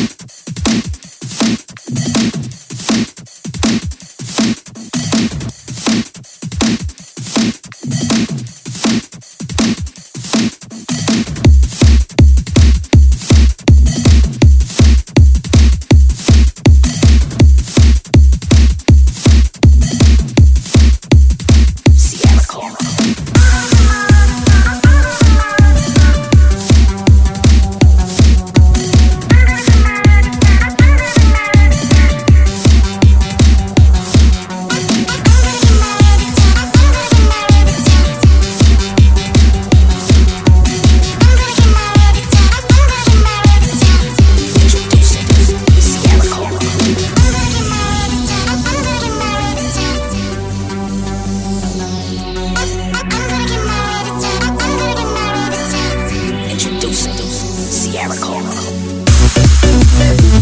month. 口了。